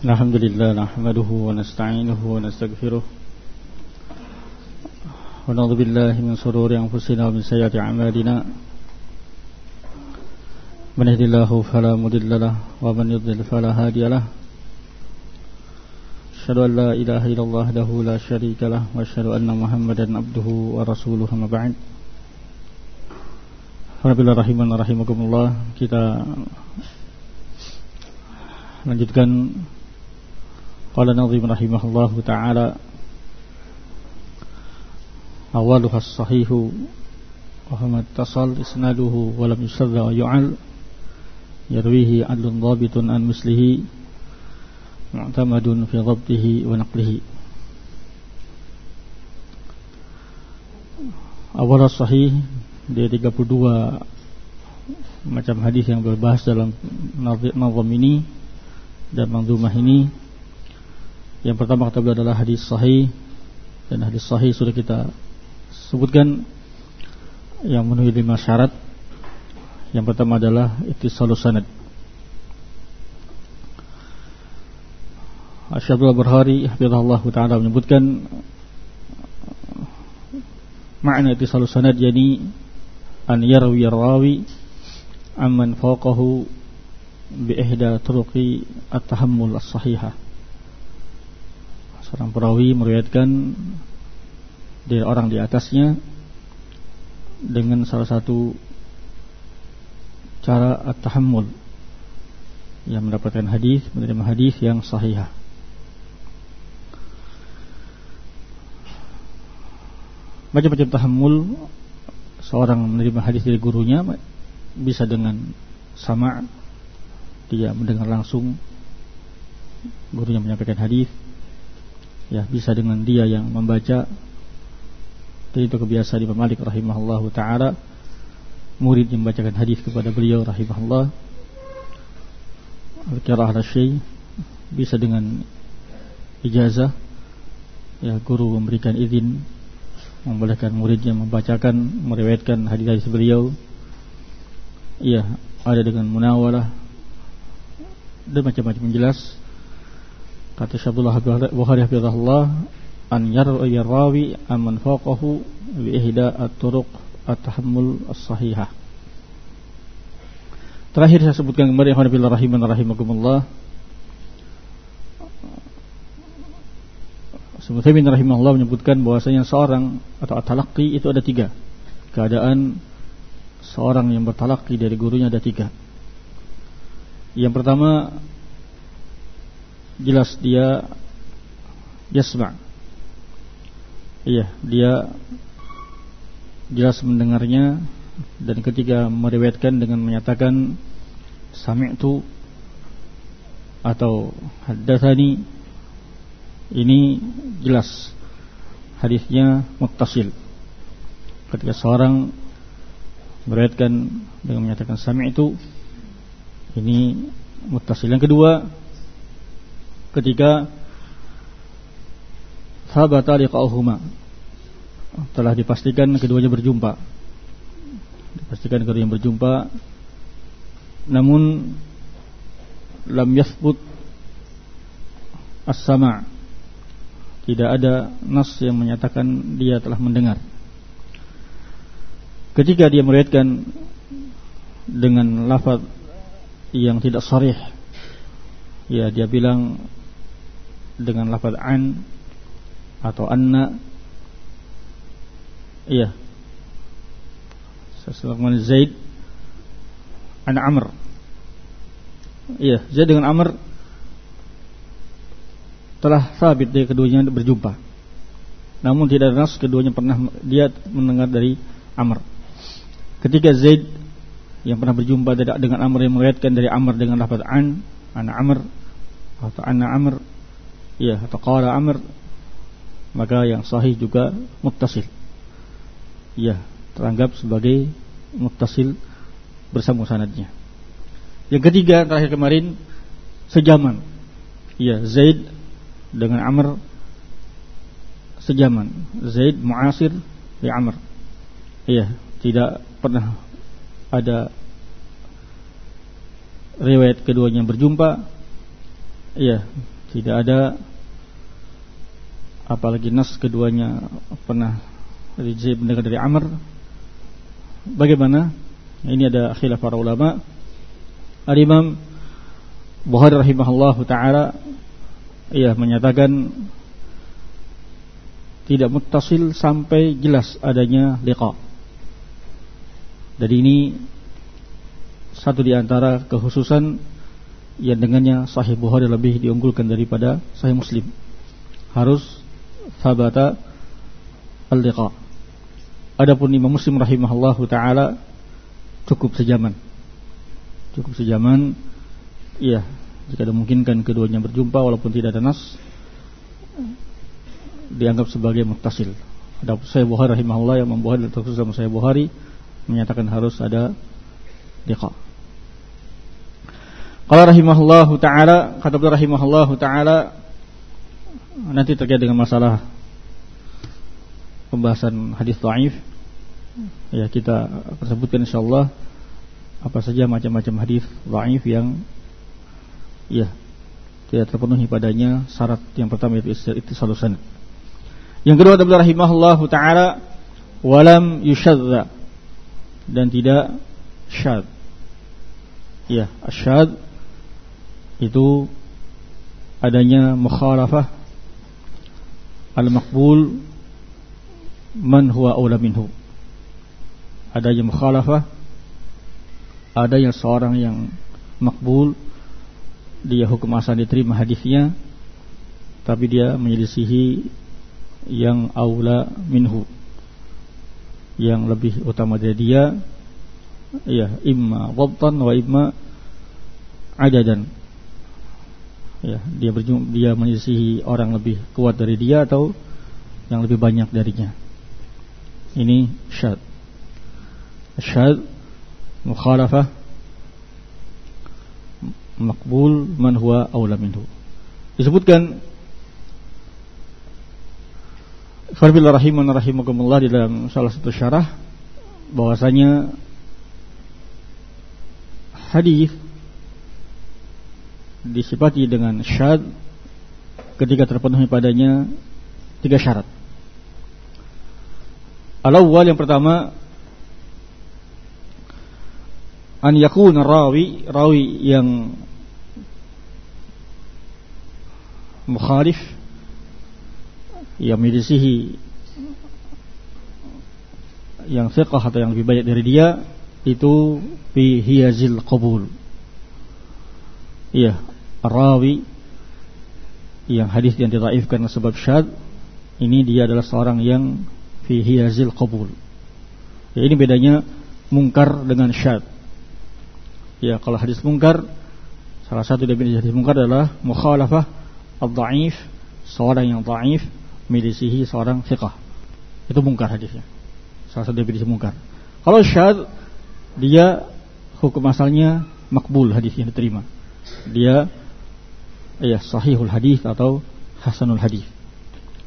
الحمد لله نحمده ونستعينه ونستغفره ونعوذ بالله من شرور أنفسنا ومن سيئات أعمالنا. من يهد الله فلا مضل له ومن يضلل فلا هادي له. أشهد أن لا إله إلا الله وحده لا شريك له وأشهد أن محمدا عبده ورسوله أما بعد. Alhamdulillah rahiman rahimakumullah kita lanjutkan taala awaluha sahihu wa huwa tasal isnaduhu wa lam yusadda wa yu'al yarwihi adlun dhabitun an mislihi mu'tamadun fi dhabtihi wa naqlihi awal sahih di 32 macam hadis yang berbahas dalam nazam ini dan manzumah ini. Yang pertama kata beliau adalah hadis sahih dan hadis sahih sudah kita sebutkan yang memenuhi lima syarat. Yang pertama adalah ittisalus sanad. Asyabul Barhari Hafizahullah Ta'ala menyebutkan makna ittisalus sanad yani an yarwi rawi amman fawqahu bi ihda turuqi at-tahammul as-sahihah seorang perawi meriwayatkan dari orang di atasnya dengan salah satu cara at-tahammul. Yang mendapatkan hadis menerima hadis yang sahihah. Macam-macam tahammul seorang menerima hadis dari gurunya bisa dengan sama. Dia mendengar langsung. Gurunya menyampaikan hadis ya bisa dengan dia yang membaca. Itu kebiasaan Imam Malik rahimahullah taala. Murid yang membacakan hadis kepada beliau rahimahullah. Al-qiraah syai bisa dengan ijazah. Ya guru memberikan izin membolehkan muridnya membacakan meriwayatkan hadis-hadis beliau. Iya ada dengan munawalah. Dan macam-macam jelas kata Syabdullah Bukhari hafizahullah an yar'i rawi amman faqahu bi ihda at-turuq at-tahammul as-sahihah. Terakhir saya sebutkan kembali yang rahiman rahimakumullah. Muthaimin rahimahullah menyebutkan bahwasanya seorang atau atalaki itu ada tiga. Keadaan seorang yang bertalaki dari gurunya ada tiga. Yang pertama jelas dia yasma iya dia jelas mendengarnya dan ketika meriwayatkan dengan menyatakan sami'tu atau haddatsani ini jelas hadisnya muttasil. Ketika seorang meriwayatkan dengan menyatakan sami itu ini muttasil. Yang kedua, ketika thabata liqa'uhuma telah dipastikan keduanya berjumpa. Dipastikan keduanya berjumpa namun lam yathbut as-sama' tidak ada nas yang menyatakan dia telah mendengar. Ketika dia meriwayatkan dengan lafaz yang tidak sharih, ya dia bilang dengan lafaz an atau anna, iya. Sesuatu Zaid an Amr. Iya, Zaid dengan Amr telah sabit dia keduanya berjumpa. Namun tidak ada nas keduanya pernah dia mendengar dari Amr. Ketika Zaid yang pernah berjumpa dengan Amr yang meriwayatkan dari Amr dengan lafaz an, ana Amr atau anna Amr, ya atau qala Amr, maka yang sahih juga muttasil. Ya, teranggap sebagai muttasil bersama sanadnya. Yang ketiga terakhir kemarin sejaman. Ya, Zaid dengan Amr sejaman. Zaid muasir di Amr. Iya, tidak pernah ada riwayat keduanya berjumpa Iya, tidak ada apalagi nas keduanya pernah dari Zaid mendengar dari Amr. Bagaimana? Ini ada khilaf para ulama. Al-Imam Bukhari rahimahullah taala ia menyatakan tidak muttasil sampai jelas adanya liqa. Jadi ini satu di antara kekhususan yang dengannya Sahih Bukhari lebih diunggulkan daripada Sahih Muslim. Harus sabata al-liqa. Adapun Imam Muslim rahimahullahu taala cukup sejaman. Cukup sejaman. Iya, jika dimungkinkan keduanya berjumpa walaupun tidak ada nas dianggap sebagai mutasil. Ada Sahih Bukhari rahimahullah yang membuat terkhusus sama Sahih Bukhari menyatakan harus ada liqa. Qala rahimahullahu taala, kata beliau rahimahullahu taala nanti terkait dengan masalah pembahasan hadis dhaif ya kita sebutkan insyaallah apa saja macam-macam hadis dhaif yang ya tidak terpenuhi padanya syarat yang pertama itu itu solusan. Yang kedua adalah rahimahullahu taala walam yushadza dan tidak syad. Ya, asyad itu adanya mukhalafah al-maqbul man huwa aula minhu. Adanya mukhalafah ada yang seorang yang makbul dia hukum asal diterima hadisnya tapi dia menyelisihi yang aula minhu. Yang lebih utama dari dia ya imma dhabtan wa imma adadan ya dia berjum dia menyisihi orang lebih kuat dari dia atau yang lebih banyak darinya. Ini syad. Syad mukhalafah makbul man huwa awla minhu. Disebutkan Farbillah rahimun rahimakumullah di dalam salah satu syarah bahwasanya hadis disifati dengan syad ketika terpenuhi padanya tiga syarat. Al-awwal yang pertama an yakun rawi rawi yang mukhalif yang milisihi yang fiqh atau yang lebih banyak dari dia itu fi hiyazil qabul Iya, rawi yang hadis yang ditaifkan sebab syad ini dia adalah seorang yang fihi azil qabul. Ya ini bedanya mungkar dengan syad. Ya kalau hadis mungkar salah satu definisi hadis mungkar adalah mukhalafah ad-dhaif seorang yang dhaif milisihi seorang fiqah. Itu mungkar hadisnya. Salah satu definisi mungkar. Kalau syad dia hukum asalnya makbul hadisnya diterima dia ya sahihul hadis atau hasanul hadis.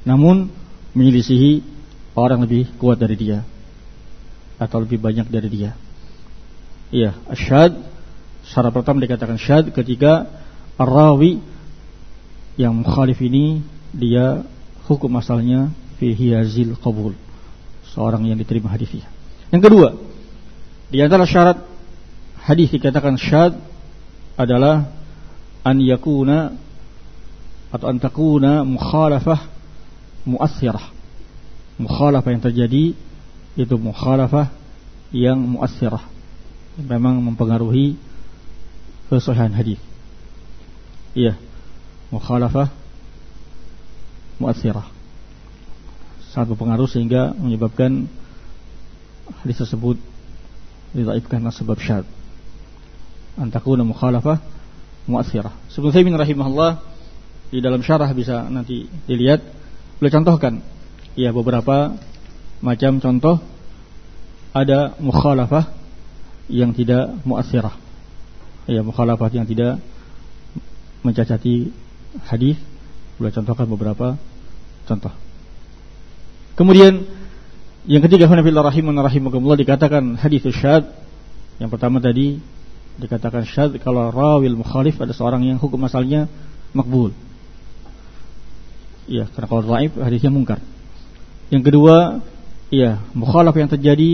Namun menyelisihi orang lebih kuat dari dia atau lebih banyak dari dia. Iya, asyad syarat pertama dikatakan syad ketika ar-rawi yang mukhalif ini dia hukum asalnya fi hiyazil qabul. Seorang yang diterima hadisnya. Yang kedua, di antara syarat hadis dikatakan syad adalah an yakuna atau an takuna mukhalafah muassirah. Mukhalafah yang terjadi itu mukhalafah yang muassirah. Memang mempengaruhi kesahihan hadis. Iya. Mukhalafah muassirah. Sangat berpengaruh sehingga menyebabkan hadis tersebut didhaifkan sebab syad antakuna mukhalafah mu'athirah. Sebelum saya rahimahullah di dalam syarah bisa nanti dilihat boleh contohkan ya beberapa macam contoh ada mukhalafah yang tidak mu'athirah. Ya mukhalafah yang tidak mencacati hadis boleh contohkan beberapa contoh. Kemudian yang ketiga Hanafilah rahimun rahimakumullah dikatakan hadis syad yang pertama tadi dikatakan syad kalau rawil mukhalif ada seorang yang hukum asalnya makbul. Iya, karena kalau dhaif hadisnya mungkar. Yang kedua, iya, mukhalafah yang terjadi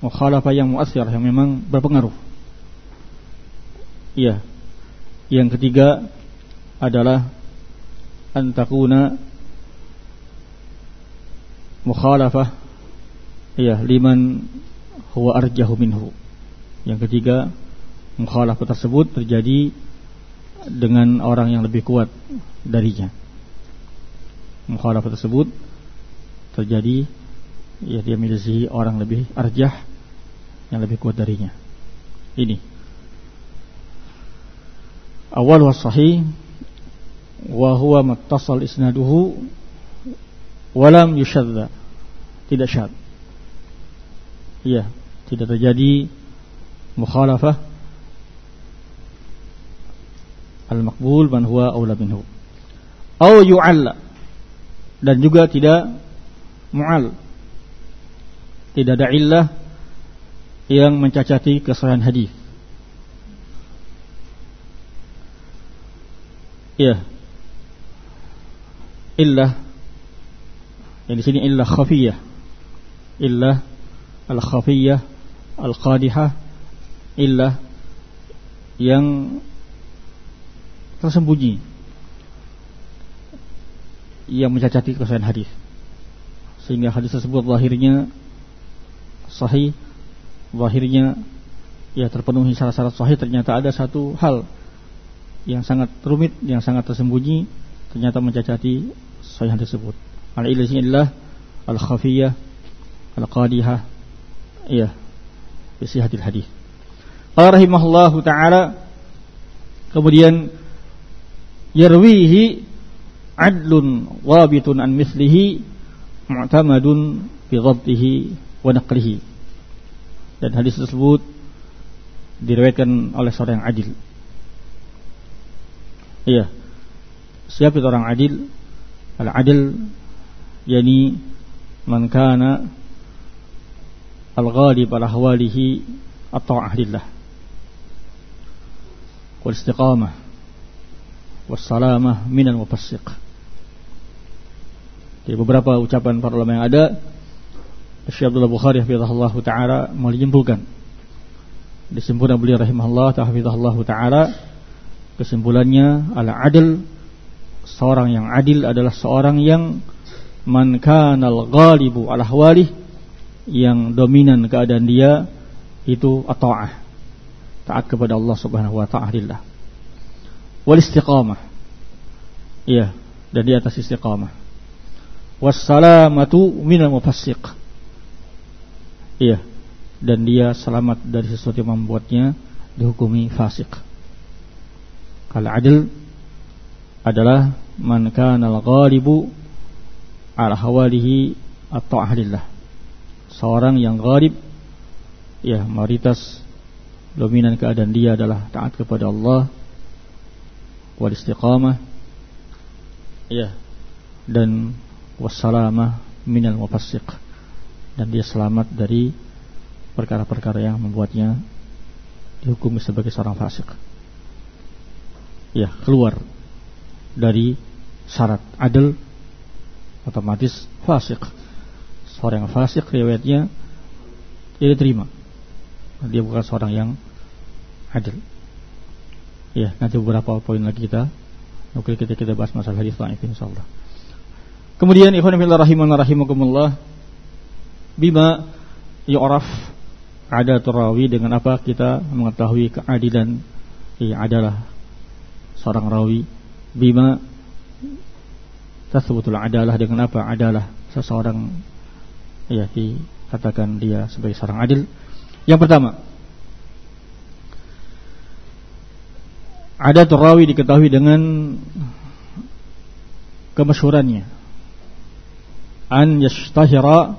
mukhalafah yang muasir yang memang berpengaruh. Iya. Yang ketiga adalah antakuna mukhalafah iya liman huwa arjahu minhu. Yang ketiga mukhalafah tersebut terjadi dengan orang yang lebih kuat darinya. Mukhalafah tersebut terjadi ya dia milisi orang lebih arjah yang lebih kuat darinya. Ini. Awal was sahih wa huwa muttasal isnaduhu walam yushadda. Tidak syad. Iya, tidak terjadi mukhalafah al-maqbul man huwa aula minhu. Au yu'alla dan juga tidak mu'al tidak ada illah yang mencacati kesahihan hadis. Ya. Illah. Yang di sini illah khafiyah. Illah al-khafiyah al-qadihah. Illah yang tersembunyi. Yang mencacati kesahihan hadis. Sehingga hadis tersebut lahirnya sahih lahirnya ya terpenuhi syarat-syarat sahih. Ternyata ada satu hal yang sangat rumit yang sangat tersembunyi ternyata mencacati sahih tersebut. Al ilmi adalah al khafiyah al qadihah ya hadis hadis. Qala rahimahullahu taala kemudian yarwihi adlun wabitun an mislihi mu'tamadun bi dhabtihi wa naqlihi. Dan hadis tersebut diriwayatkan oleh seorang yang adil. Iya. Siapa itu orang adil? Al adil yani man kana al ghalib ala hawalihi at-ta'ah lillah wal istiqamah wassalamah minal mufassiq. Di beberapa ucapan para ulama yang ada Syekh Abdullah Bukhari hafizahullah taala menyimpulkan disimpulkan beliau rahimahullah hafizahullah taala kesimpulannya ala adil seorang yang adil adalah seorang yang man kanal ghalibu ala hawalih yang dominan keadaan dia itu ta'ah taat kepada Allah Subhanahu wa taala wal istiqamah. Iya, dan di atas istiqamah. Wassalamatu minal mufassiq. Iya, dan dia selamat dari sesuatu yang membuatnya dihukumi fasik. Kalau adil adalah man kana al-ghalibu ala hawalihi atau ahlillah. Seorang yang ghalib ya mayoritas dominan keadaan dia adalah taat kepada Allah wal istiqamah. Ya dan wassalamah minal mufassiq. Dan dia selamat dari perkara-perkara yang membuatnya dihukum sebagai seorang fasik. Ya keluar dari syarat adil otomatis fasik. Seorang yang fasik riwayatnya tidak diterima. Dia bukan seorang yang adil Ya, nanti beberapa poin lagi kita. Oke, kita kita bahas masalah hadis dhaif insyaallah. Kemudian ikhwan fillah rahiman rahimakumullah bima yu'raf ada terawi dengan apa? Kita mengetahui keadilan. Ya adalah seorang rawi. Bima tasbutul adalah dengan apa? Adalah seseorang ya dikatakan dia sebagai seorang adil. Yang pertama Ada terawi diketahui dengan kemasyhurannya. An yashtahira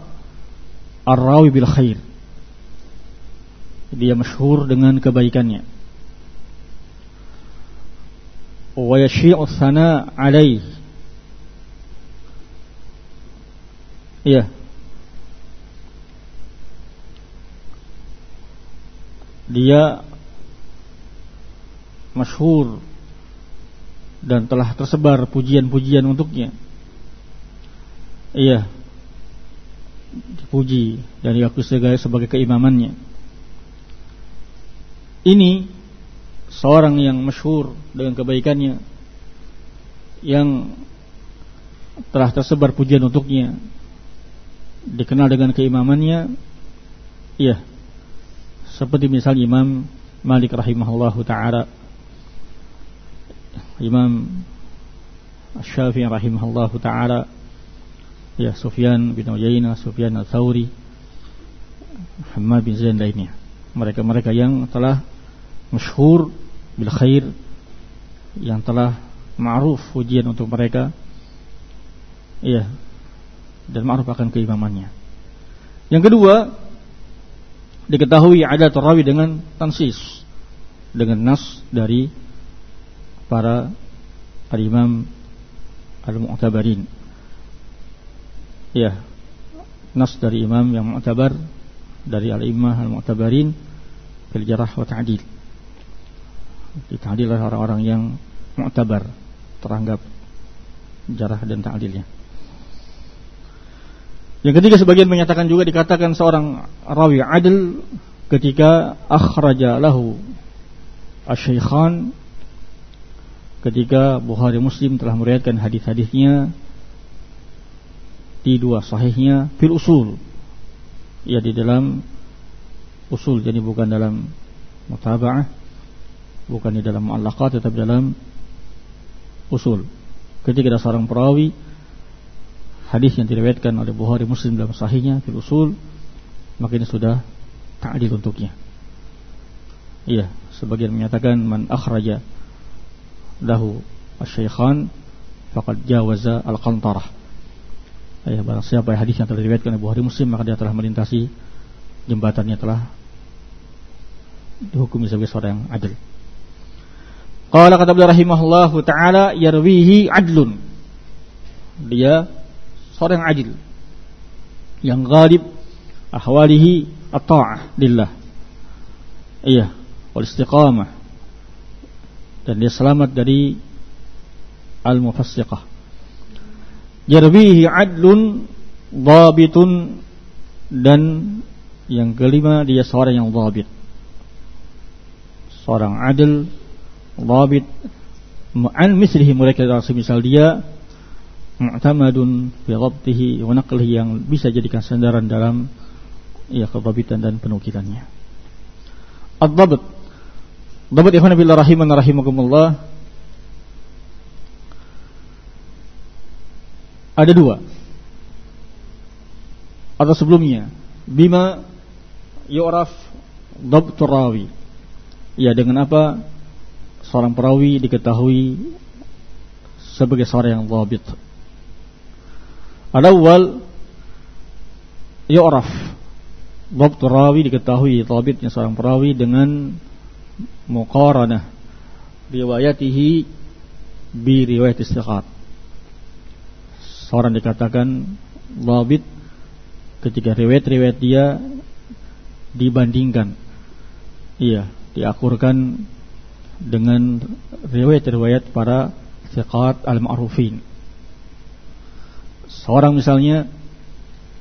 ar-rawi bil khair. Dia masyhur dengan kebaikannya. Wa yashi'u thana alaih. Iya. Dia masyhur dan telah tersebar pujian-pujian untuknya. Iya, dipuji dan diakui sebagai keimamannya. Ini seorang yang masyhur dengan kebaikannya yang telah tersebar pujian untuknya dikenal dengan keimamannya iya seperti misal Imam Malik rahimahullahu taala Imam Syafi'i rahimahullahu taala ya Sufyan bin Uyainah, Sufyan al-Thawri, Muhammad bin Zain lainnya. Mereka-mereka yang telah masyhur bil khair yang telah ma'ruf ujian untuk mereka. Iya. Dan ma'ruf akan keimamannya. Yang kedua, diketahui ada terawi dengan tansis dengan nas dari para al-imam al-mu'tabarin. Ya, nas dari imam yang mu'tabar dari al-imam al-mu'tabarin fil jarah wa ta'dil. Ditadil oleh orang-orang yang mu'tabar, teranggap jarah dan ta'dilnya. Yang ketiga sebagian menyatakan juga dikatakan seorang rawi adil ketika akhraja lahu asy-syaikhan ketika Bukhari Muslim telah meriwayatkan hadis-hadisnya di dua sahihnya fil usul. Ya di dalam usul jadi bukan dalam mutaba'ah bukan di dalam mu'allaqat tetapi dalam usul. Ketika ada seorang perawi hadis yang diriwayatkan oleh Bukhari Muslim dalam sahihnya fil usul maka ini sudah ta'dil untuknya. Iya sebagian menyatakan man akhraja lahu asy-syaikhan faqad jawaza al-qantarah. Ya, barang siapa hadis yang telah diriwayatkan oleh Bukhari Muslim maka dia telah melintasi jembatannya telah dihukumi sebagai seorang yang adil. Qala kata beliau rahimahullahu taala yarwihi adlun. Dia seorang yang adil yang ghalib ahwalihi at-ta'ah lillah. Iya, wal istiqamah dan dia selamat dari al-mufassiqah. Yarbihi adlun dhabitun dan yang kelima dia seorang yang dhabit. Seorang adil dhabit an mislihi mereka semisal dia mu'tamadun fi dhabtihi wa naqlihi yang bisa jadikan sandaran dalam ya kebabitan dan penukilannya. Ad-dhabt Dapat ikhwan billah rahiman rahimakumullah. Ada dua. Atau sebelumnya. Bima Yu'raf Dabtur rawi. Ya dengan apa? Seorang perawi diketahui Sebagai seorang yang dhabit. Ada awal Yu'raf Dabtur rawi diketahui Dhabitnya seorang perawi dengan muqaranah riwayatihi bi riwayat istiqat. Seorang dikatakan labit ketika riwayat-riwayat dia dibandingkan. Iya, diakurkan dengan riwayat-riwayat para thiqat al-ma'rufin. Seorang misalnya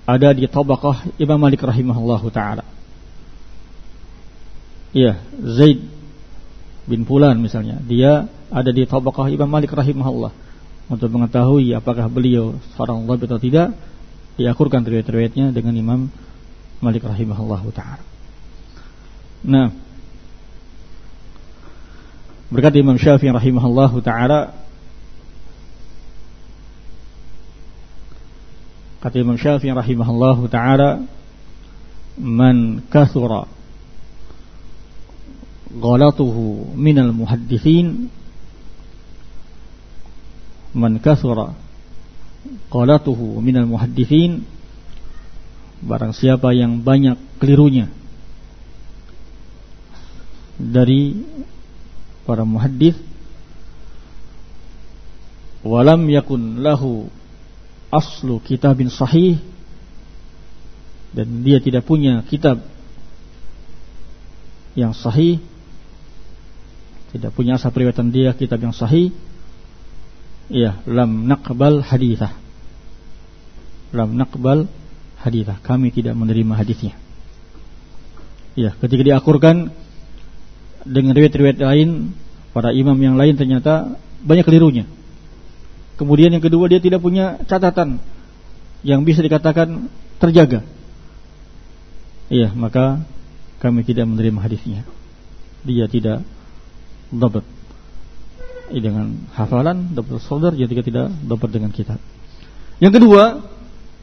ada di tabaqah Imam Malik rahimahullahu taala. Iya, Zaid bin Fulan misalnya, dia ada di tabaqah Imam Malik rahimahullah. Untuk mengetahui apakah beliau seorang dhabit atau tidak, diakurkan riwayat-riwayatnya dengan Imam Malik rahimahullah taala. Nah, berkata Imam Syafi'i rahimahullah taala kata Imam Syafi'i rahimahullah taala man kathura ghalatuhu minal muhaddithin man kathura ghalatuhu minal muhaddithin barang siapa yang banyak kelirunya dari para muhaddis walam yakun lahu aslu kitabin sahih dan dia tidak punya kitab yang sahih tidak punya asal periwayatan dia kitab yang sahih. Ya lam naqbal hadithah. Lam naqbal hadithah. Kami tidak menerima hadisnya. Ya ketika diakurkan dengan riwayat-riwayat lain para imam yang lain ternyata banyak kelirunya. Kemudian yang kedua dia tidak punya catatan yang bisa dikatakan terjaga. Iya maka kami tidak menerima hadisnya. Dia tidak dapat dengan hafalan dapat solder jika tidak dapat dengan kitab. Yang kedua,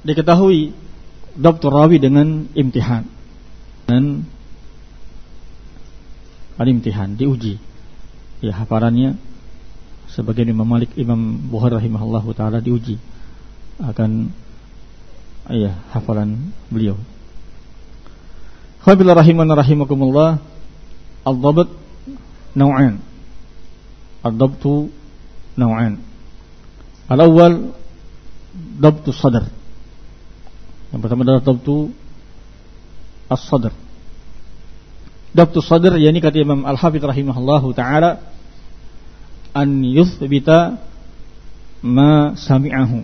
diketahui dokter rawi dengan imtihan dan ada imtihan diuji ya hafalannya sebagai Imam Malik Imam Bukhari rahimahullah taala diuji akan ya hafalan beliau. Khabilah rahiman rahimakumullah al-dhabt نوعين. الضبط نوعين. الأول ضبط الصدر. لما ضبط الصدر. ضبط الصدر يعني كتب الإمام الحافظ رحمه الله تعالى أن يثبت ما سمعه.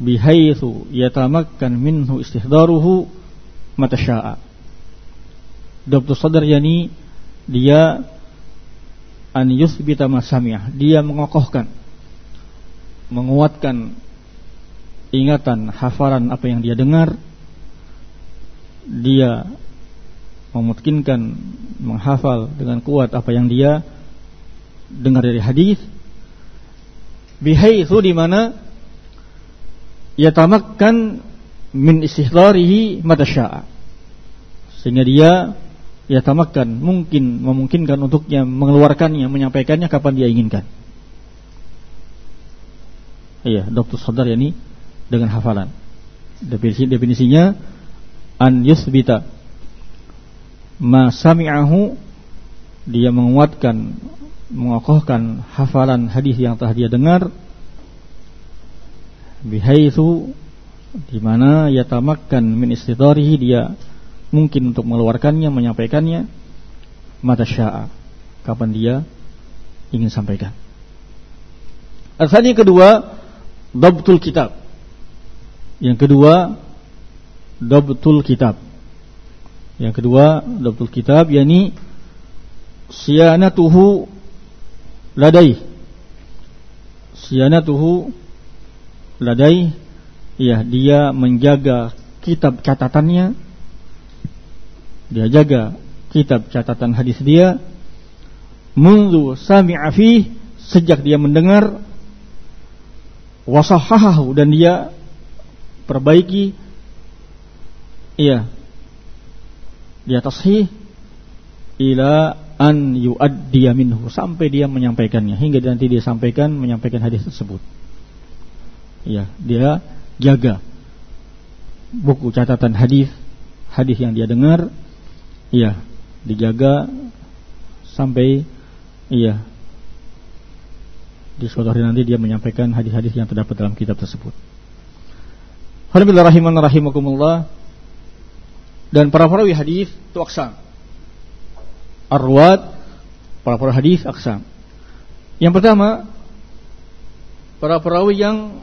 بحيث يتمكن منه استحضاره متى شاء Dabtu sadar yani dia an yuthbita masamiyah dia mengokohkan menguatkan ingatan hafalan apa yang dia dengar. Dia memungkinkan menghafal dengan kuat apa yang dia dengar dari hadis. Bihaitsu di mana yatamakkan min istihdarihi mata syaa sehingga dia ya tamakkan mungkin memungkinkan untuknya mengeluarkannya menyampaikannya kapan dia inginkan. Iya dokter sadar ini dengan hafalan. Definisi definisinya an yusbita. Ma sami'ahu dia menguatkan mengokohkan hafalan hadis yang telah dia dengar bihaitsu di mana yatamakkan min istidarihi dia mungkin untuk mengeluarkannya, menyampaikannya mata sya'a kapan dia ingin sampaikan. Yang kedua, dabtul kitab. Yang kedua, dabtul kitab. Yang kedua, dabtul kitab yakni siyanatuhu ladai. Siyanatuhu ladai ya dia menjaga kitab catatannya dia jaga kitab catatan hadis dia mundu sami'a fi sejak dia mendengar wasahahahu dan dia perbaiki iya dia tashih ila an yuaddiya minhu sampai dia menyampaikannya hingga nanti dia sampaikan menyampaikan hadis tersebut. Iya, dia jaga buku catatan hadis hadis yang dia dengar Iya, dijaga sampai iya di suatu hari nanti dia menyampaikan hadis-hadis yang terdapat dalam kitab tersebut. Alhamdulillah rahimakumullah dan para perawi hadis itu aksam. Arwad para perawi hadis aksam. Yang pertama para perawi yang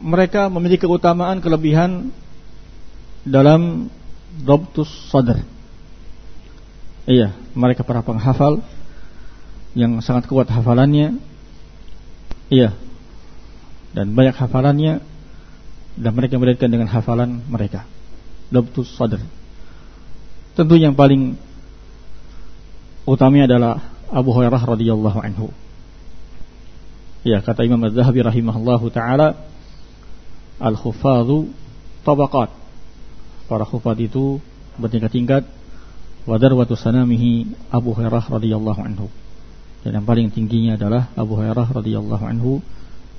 mereka memiliki keutamaan kelebihan dalam dobtus sadar Iya, mereka para penghafal yang sangat kuat hafalannya. Iya. Dan banyak hafalannya dan mereka melihatkan dengan hafalan mereka. Dabtus sadr. Tentu yang paling utamanya adalah Abu Hurairah radhiyallahu anhu. Ya, kata Imam Az-Zahabi rahimahullahu taala, al-khufadhu tabaqat. Para khufad itu bertingkat-tingkat Wadar watu sanamihi Abu Hurairah radhiyallahu anhu. Dan yang paling tingginya adalah Abu Hurairah radhiyallahu anhu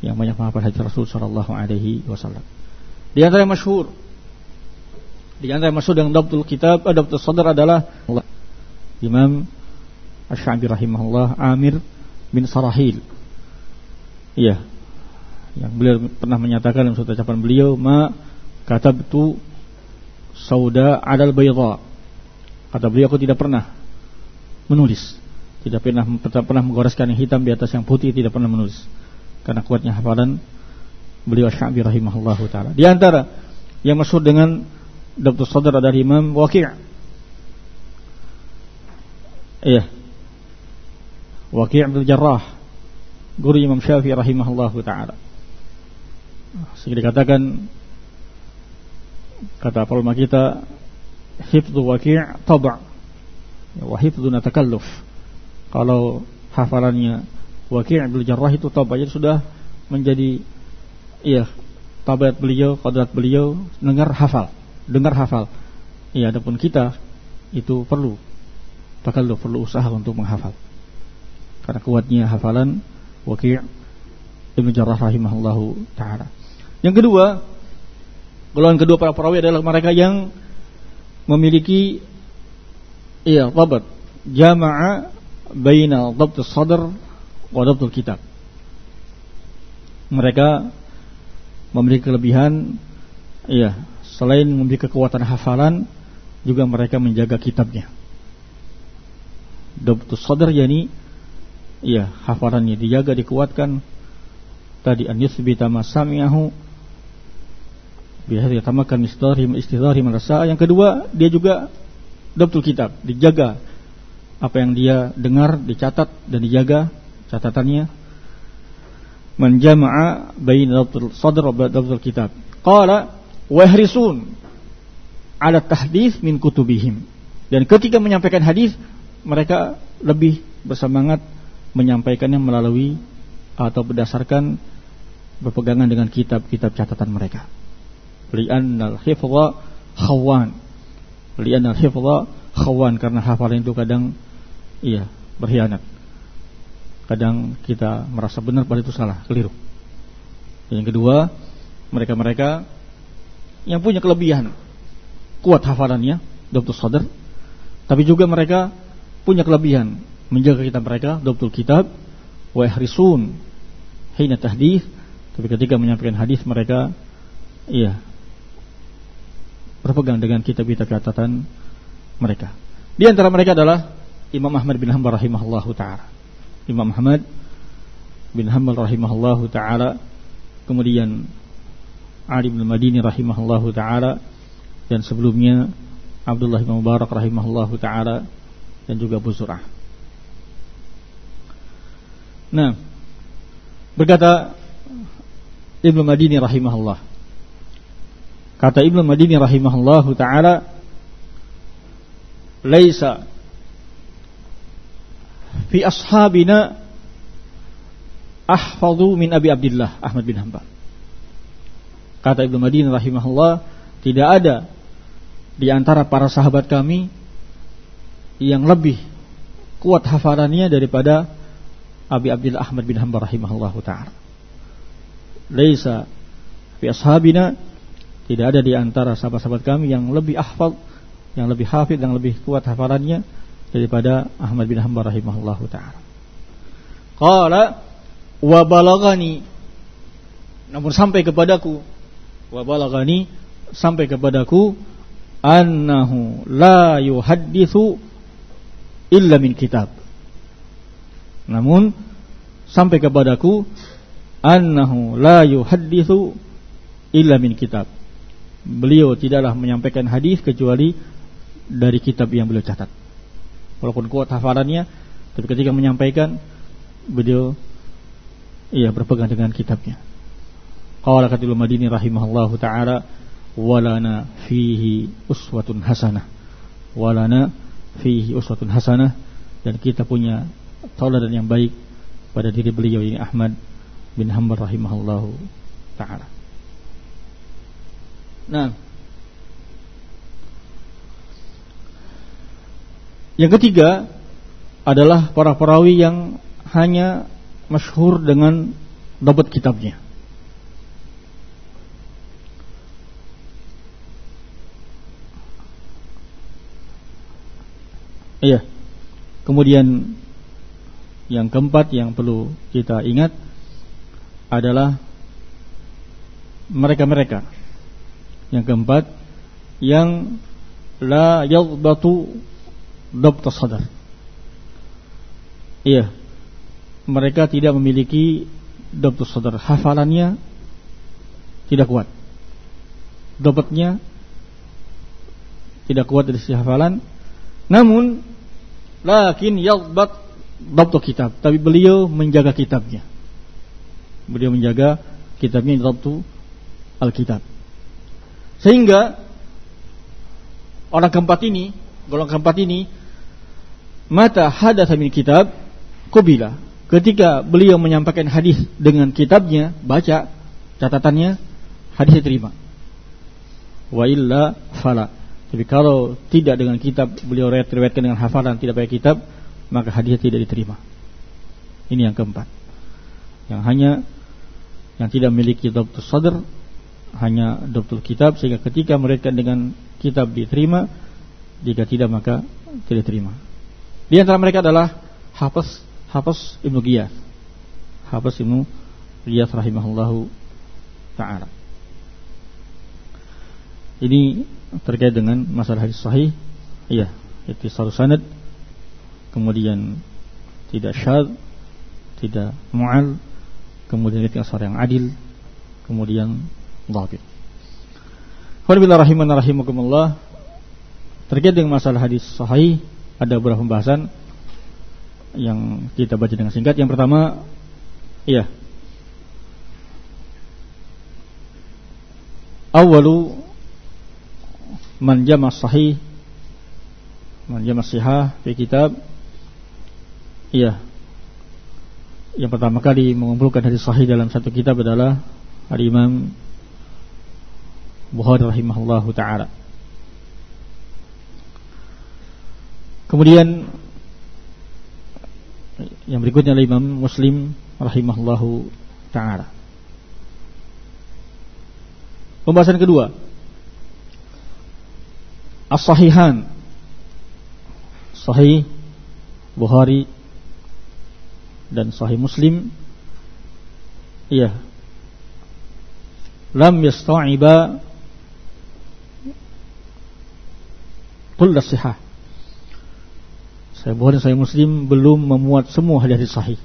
yang banyak menghafal hadis Rasul sallallahu alaihi wasallam. Di antara yang masyhur di antara yang masyhur dengan Dabtul Kitab, eh, Dabtul Sadar adalah Imam Asy-Sya'bi rahimahullah Amir bin Sarahil. Iya. Yang beliau pernah menyatakan dalam suatu ucapan beliau, "Ma katabtu sauda 'alal bayda." Kata beliau aku tidak pernah menulis Tidak pernah pernah menggoreskan yang hitam di atas yang putih, tidak pernah menulis. Karena kuatnya hafalan beliau Syafi'i rahimahullahu taala. Di antara yang masyhur dengan Dr. Sadr adalah Imam Waqi'. Iya. Waqi' bin Jarrah, guru Imam Syafi'i rahimahullahu taala. Sehingga dikatakan kata ulama kita hifdzu Waqi' tab' wa hifdzu natakalluf kalau hafalannya Waqi' bin Jarrah itu tabayat sudah menjadi iya tabiat beliau, kodrat beliau dengar hafal, dengar hafal. Iya, adapun kita itu perlu takalluf, perlu usaha untuk menghafal. Karena kuatnya hafalan Waqi' Ibn Jarrah rahimahullahu taala. Yang kedua, golongan kedua para perawi adalah mereka yang memiliki iya, tabat jama'a baina dhabt sadr wa dhabt kitab. Mereka memiliki kelebihan ya, selain memiliki kekuatan hafalan juga mereka menjaga kitabnya. Dhabt sadr yani ya, hafalannya dijaga dikuatkan tadi an yuthbita ma sami'ahu biar yatamakan istidhari istidhari merasa yang kedua dia juga dhabtul kitab. Dijaga apa yang dia dengar dicatat dan dijaga catatannya. Menjama'a bain dhabtul sadr wa dhabtul kitab. Qala wa yahrisun ala tahdits min kutubihim. Dan ketika menyampaikan hadis mereka lebih bersemangat menyampaikannya melalui atau berdasarkan berpegangan dengan kitab-kitab catatan mereka. Li'annal hifdha khawan. Li'annal hifdha khawan karena hafalan itu kadang iya berkhianat. Kadang kita merasa benar pada itu salah, keliru. Yang kedua, mereka-mereka yang punya kelebihan kuat hafalannya, Dr. Sadar, tapi juga mereka punya kelebihan menjaga kitab mereka, Dr. Kitab, wa ihrisun hina tahdith, tapi ketika menyampaikan hadis mereka iya berpegang dengan kitab-kitab catatan mereka. Di antara mereka adalah Imam Ahmad bin Hanbal rahimahullahu taala. Imam Ahmad bin Hanbal rahimahullahu taala, kemudian Ali bin Madini rahimahullahu taala dan sebelumnya Abdullah bin Mubarak rahimahullahu taala dan juga Abu Zur'ah. Nah, berkata Ibnu Madini rahimahullah. Kata Ibnu Madini rahimahullahu taala, "Laisa fi ashabina ahfadhu min Abi Abdullah Ahmad bin Hanbal. Kata Ibnu Madin rahimahullah, tidak ada di antara para sahabat kami yang lebih kuat hafalannya daripada Abi Abdullah Ahmad bin Hanbal rahimahullah taala. Laisa fi ashabina tidak ada di antara sahabat-sahabat kami yang lebih ahfal, yang lebih hafid, yang lebih kuat hafalannya daripada Ahmad bin Hanbal rahimahullahu taala. Qala wa balagani namun sampai kepadaku wa balagani sampai kepadaku annahu la yuhadditsu illa min kitab. Namun sampai kepadaku annahu la yuhadditsu illa min kitab. Beliau tidaklah menyampaikan hadis kecuali dari kitab yang beliau catat. Walaupun kuat hafalannya tapi ketika menyampaikan beliau ia berpegang dengan kitabnya. Qala katil madini rahimahullahu taala walana fihi uswatun hasanah. Walana fihi uswatun hasanah. Dan kita punya tauladan yang baik pada diri beliau ini Ahmad bin Hanbal rahimahullahu taala nah Yang ketiga adalah para perawi yang hanya masyhur dengan dapat kitabnya. Iya. Kemudian yang keempat yang perlu kita ingat adalah mereka-mereka. Yang keempat yang la yadbatu dabt sadar. Iya mereka tidak memiliki dokter saudara hafalannya tidak kuat. Dapatnya tidak kuat dari sisi hafalan. Namun lakin yadbat dabtu kitab. Tapi beliau menjaga kitabnya. Beliau menjaga kitabnya dabtu alkitab sehingga orang keempat ini golongan keempat ini mata hadatsa min kitab kubila ketika beliau menyampaikan hadis dengan kitabnya baca catatannya hadis diterima wa illa fala. Tapi kalau tidak dengan kitab beliau riwayatkan dengan hafalan tidak pakai kitab maka hadiah tidak diterima. Ini yang keempat. Yang hanya yang tidak memiliki dokter sadr hanya dokter kitab sehingga ketika mereka dengan kitab diterima jika tidak maka tidak diterima. Di antara mereka adalah Hafiz Hafiz Ibnu Giyas. Hafiz Ibnu Giyas rahimahullahu taala. Ini terkait dengan masalah hadis sahih. Iya, itu satu sanad. Kemudian tidak syad, tidak mu'al, kemudian itu asar yang adil, kemudian dhabit. Alhamdulillah rahiman rahimakumullah. Terkait dengan masalah hadis sahih ada beberapa pembahasan yang kita baca dengan singkat. Yang pertama, iya. Awalu man jama sahih man jama sihah fi kitab iya yang pertama kali mengumpulkan hadis sahih dalam satu kitab adalah Al Imam Bukhari rahimahullahu taala. Kemudian yang berikutnya adalah Imam Muslim rahimahullahu taala. Pembahasan kedua. As-Sahihan. Sahih Bukhari dan Sahih Muslim. Iya. Lam yasta'iba Kull sihah Saya Bukhari Sahih Muslim Belum memuat semua hadis sahih.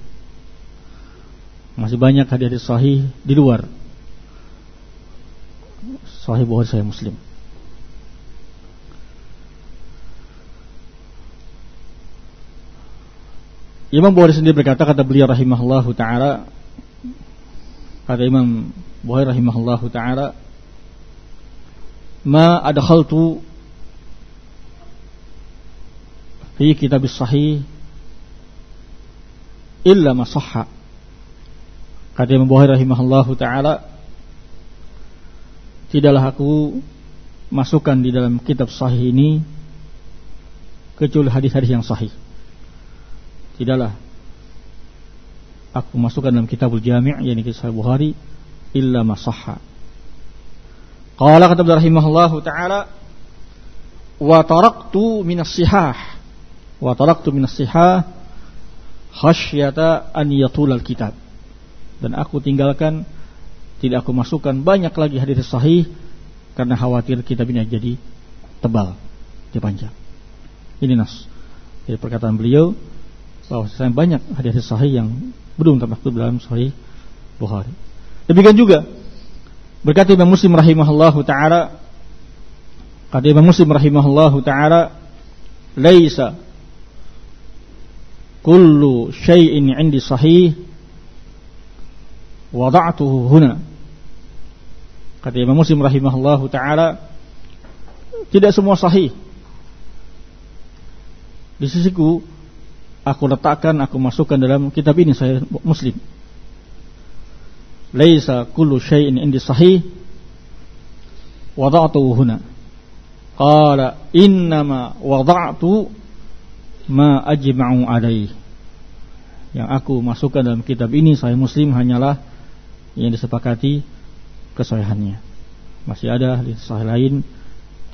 Masih banyak hadis sahih di luar. Sahih Bukhari Sahih Muslim. Imam Bukhari sendiri berkata kata beliau rahimahullahu taala kata Imam Bukhari rahimahullahu taala ma adkhaltu fi kitab sahih illa ma sahha. Kata Imam Bukhari rahimahullahu taala tidaklah aku masukkan di dalam kitab sahih ini kecuali hadis-hadis yang sahih. Tidaklah aku masukkan dalam kitabul jami' yakni kisah Bukhari illa masahha qala kata rahimahullahu taala wa taraktu minas sihah wa taraktu minas sihah khasyata an yatul al kitab dan aku tinggalkan tidak aku masukkan banyak lagi hadis sahih karena khawatir kitab ini jadi tebal, dia panjang. Ini nas. Jadi perkataan beliau bahwa saya banyak hadis sahih yang belum termaktub dalam sahih Bukhari. Demikian juga berkata Imam Muslim rahimahullahu taala kata Imam Muslim rahimahullahu taala laisa kullu syai'in 'indi sahih wada'tuhu huna kata Imam Muslim rahimahullahu taala tidak semua sahih di sisiku aku letakkan, aku masukkan dalam kitab ini saya Muslim. Laisa kullu syai'in indi sahih wada'tuhu huna. Qala innama wada'tu ma ajma'u alaih. Yang aku masukkan dalam kitab ini saya Muslim hanyalah yang disepakati kesahihannya. Masih ada di sahih lain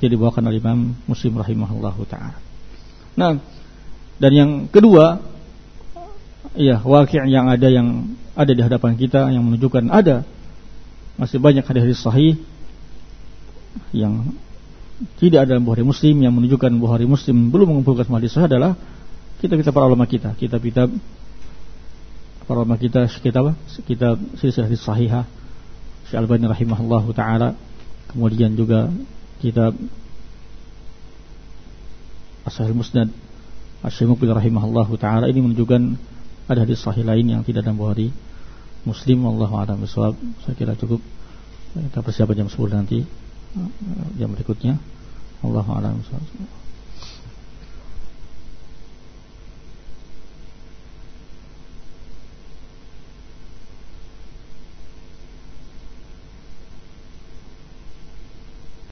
tidak dibawakan oleh Imam Muslim rahimahullahu taala. Nah, dan yang kedua, ya wakil yang ada yang ada di hadapan kita yang menunjukkan ada masih banyak hadis sahih yang tidak ada Bukhari Muslim yang menunjukkan Bukhari Muslim belum mengumpulkan semua hadis. Adalah kitab-kitab para ulama kita, kitab-kitab para ulama kita, kitab kitab silsilah sahihah. Syekh Albani rahimahullahu taala, kemudian juga kitab As-Sahih Musnad. Syekh Mukbil rahimahullahu taala. Ini menunjukkan ada hadis sahih lain yang tidak dalam Bukhari Muslim. Wallahu a'lam bishawab. Saya kira cukup. Kita persiapan jam 10 nanti jam berikutnya. Allahu a'lam.